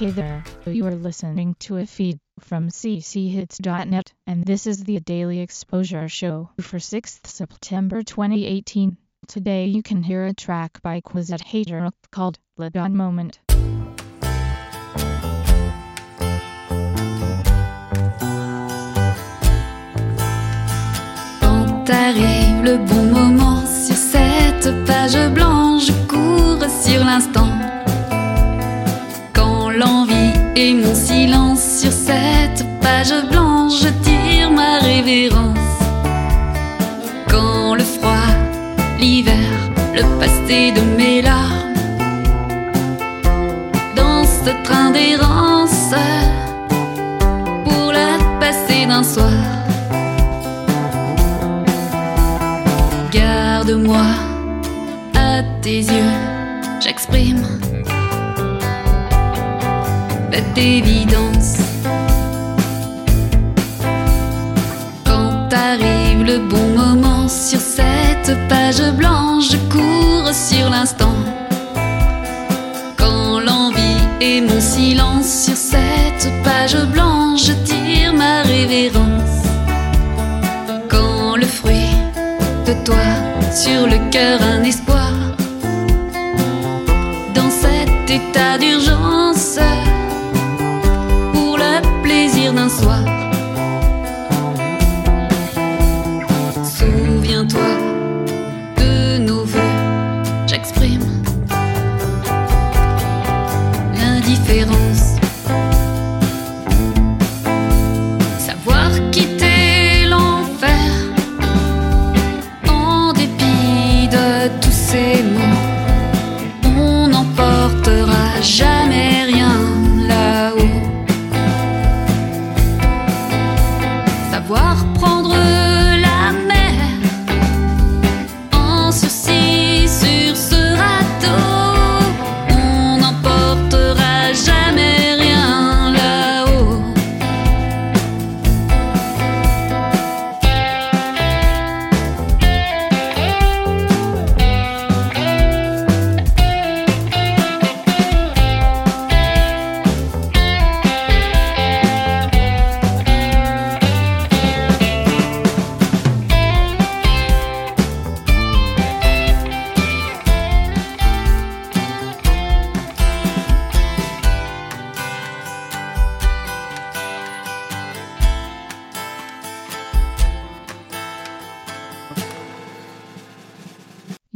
Hey there, you are listening to a feed from cchits.net, and this is the Daily Exposure Show for 6th September 2018. Today you can hear a track by Quizet Hater called Let Moment. Quand arrive le bon moment sur cette page blanche, je cours sur l'instant. Et mon silence sur cette page blanche, je tire ma révérence. Quand le froid, l'hiver, le passé de mes larmes, dans ce train d'errance, pour la passer d'un soir. Garde-moi à tes yeux, j'exprime cette évidence. Quand arrive le bon moment sur cette page blanche, je cours sur l'instant. Quand l'envie et mon silence sur cette page blanche, je tire ma révérence. Quand le fruit de toi sur le cœur un espoir. Dans cet état d'urgence, plaisir d'un soir. Souviens-toi de nos voeux, j'exprime l'indifférence.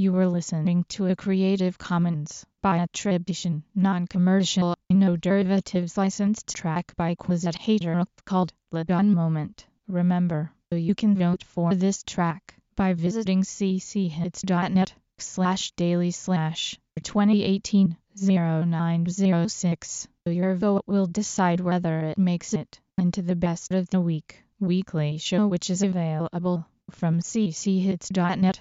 You were listening to a Creative Commons by attribution, non-commercial, no derivatives licensed track by Quizet Hater called Let On Moment. Remember, you can vote for this track by visiting cchits.net slash daily slash 2018 0906. Your vote will decide whether it makes it into the best of the week weekly show which is available from cchits.net